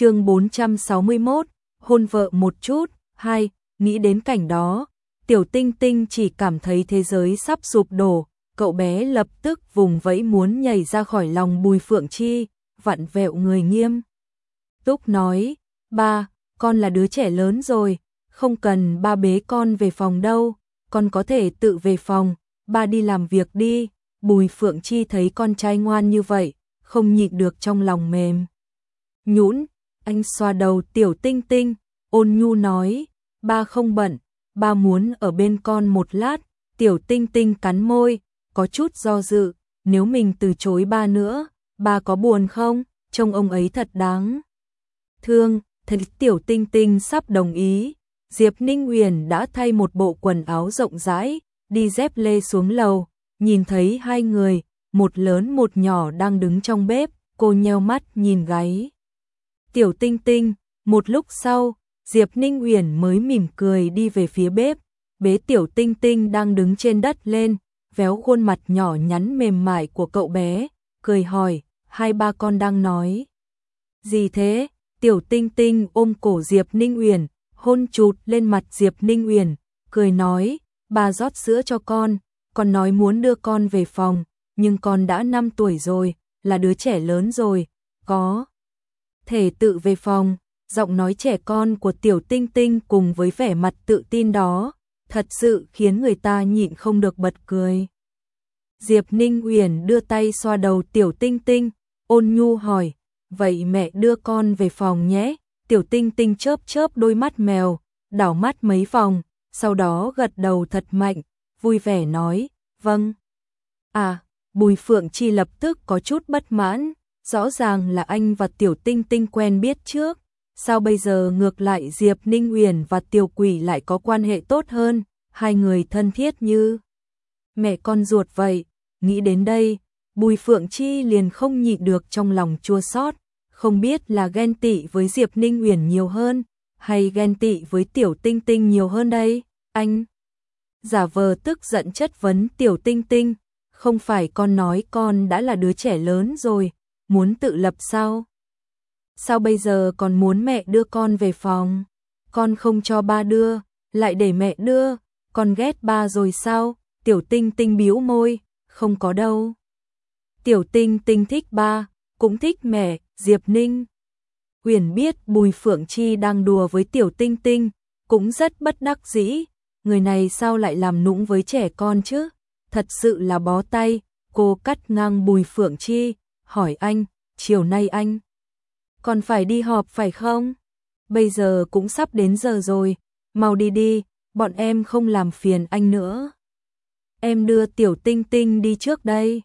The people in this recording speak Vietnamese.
chương 461, hôn vợ một chút, hai, nghĩ đến cảnh đó, tiểu tinh tinh chỉ cảm thấy thế giới sắp sụp đổ, cậu bé lập tức vùng vẫy muốn nhảy ra khỏi lòng bùi phượng chi, vặn vẹo người nghiêm. Túc nói, ba, con là đứa trẻ lớn rồi, không cần ba bế con về phòng đâu, con có thể tự về phòng, ba đi làm việc đi. Bùi Phượng Chi thấy con trai ngoan như vậy, không nhịn được trong lòng mềm. Nhũn, anh xoa đầu tiểu tinh tinh, ôn nhu nói, ba không bận, ba muốn ở bên con một lát, tiểu tinh tinh cắn môi, có chút do dự, nếu mình từ chối ba nữa, ba có buồn không, trông ông ấy thật đáng. Thương, thật tiểu tinh tinh sắp đồng ý, Diệp Ninh Uyển đã thay một bộ quần áo rộng rãi, đi dép lê xuống lầu, nhìn thấy hai người, một lớn một nhỏ đang đứng trong bếp, cô nheo mắt nhìn gáy. Tiểu Tinh Tinh, một lúc sau, Diệp Ninh Uyển mới mỉm cười đi về phía bếp, bế Tiểu Tinh Tinh đang đứng trên đất lên, véo khuôn mặt nhỏ nhắn mềm mại của cậu bé, cười hỏi, hai ba con đang nói. Gì thế? Tiểu Tinh Tinh ôm cổ Diệp Ninh Uyển, hôn chụt lên mặt Diệp Ninh Uyển, cười nói, bà rót sữa cho con, con nói muốn đưa con về phòng, nhưng con đã 5 tuổi rồi, là đứa trẻ lớn rồi, có thể tự về phòng. Giọng nói trẻ con của Tiểu Tinh Tinh cùng với vẻ mặt tự tin đó, thật sự khiến người ta nhịn không được bật cười. Diệp Ninh Uyển đưa tay xoa đầu Tiểu Tinh Tinh, ôn nhu hỏi, vậy mẹ đưa con về phòng nhé. Tiểu Tinh Tinh chớp chớp đôi mắt mèo, đảo mắt mấy vòng, sau đó gật đầu thật mạnh, vui vẻ nói, vâng. À, Bùi Phượng Chi lập tức có chút bất mãn, rõ ràng là anh và Tiểu Tinh Tinh quen biết trước, sao bây giờ ngược lại Diệp Ninh Uyển và Tiểu Quỷ lại có quan hệ tốt hơn, hai người thân thiết như mẹ con ruột vậy. Nghĩ đến đây, Bùi Phượng Chi liền không nhịn được trong lòng chua xót, không biết là ghen tị với Diệp Ninh Uyển nhiều hơn hay ghen tị với Tiểu Tinh Tinh nhiều hơn đây, anh giả vờ tức giận chất vấn Tiểu Tinh Tinh, không phải con nói con đã là đứa trẻ lớn rồi, muốn tự lập sao? Sao bây giờ còn muốn mẹ đưa con về phòng? Con không cho ba đưa, lại để mẹ đưa, con ghét ba rồi sao? Tiểu Tinh Tinh biếu môi, không có đâu. Tiểu Tinh Tinh thích ba, cũng thích mẹ, Diệp Ninh. Huyền biết Bùi Phượng Chi đang đùa với Tiểu Tinh Tinh, cũng rất bất đắc dĩ, người này sao lại làm nũng với trẻ con chứ? Thật sự là bó tay, cô cắt ngang Bùi Phượng Chi, hỏi anh, chiều nay anh còn phải đi họp phải không? Bây giờ cũng sắp đến giờ rồi, mau đi đi, bọn em không làm phiền anh nữa. Em đưa Tiểu Tinh Tinh đi trước đây.